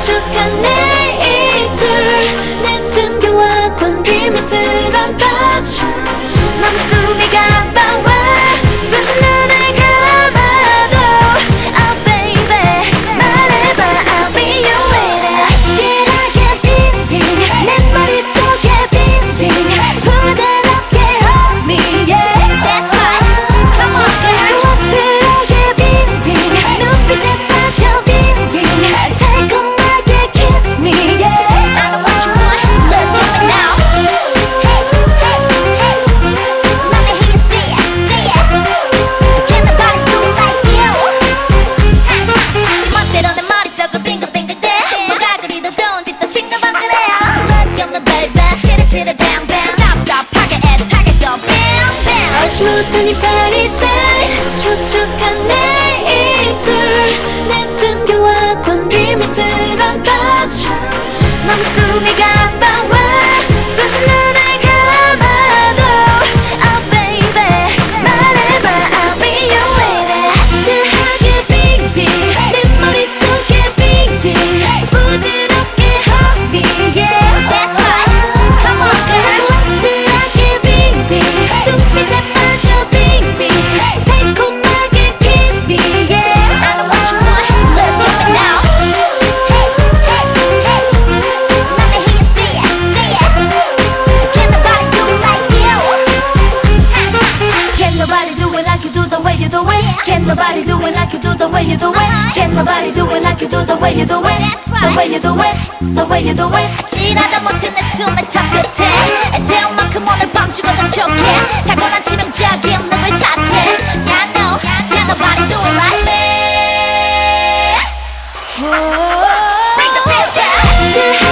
축하네 맘을 baby 치르치르 뱅뱅. 답답하게 애타게 또 뱅뱅. 얼지 못한 이 파리새 촉촉한 내 like you do, the way you do it. Can nobody do it like you do, the way you do it. The way you do it, the way you do it. 지나다 못해 내 숨의 탑 끝에 오늘 밤 죽어도 좋게 타고난 치명적인 놈을 자체. Yeah, no, can nobody do it like me. Oh. Bring the beat down.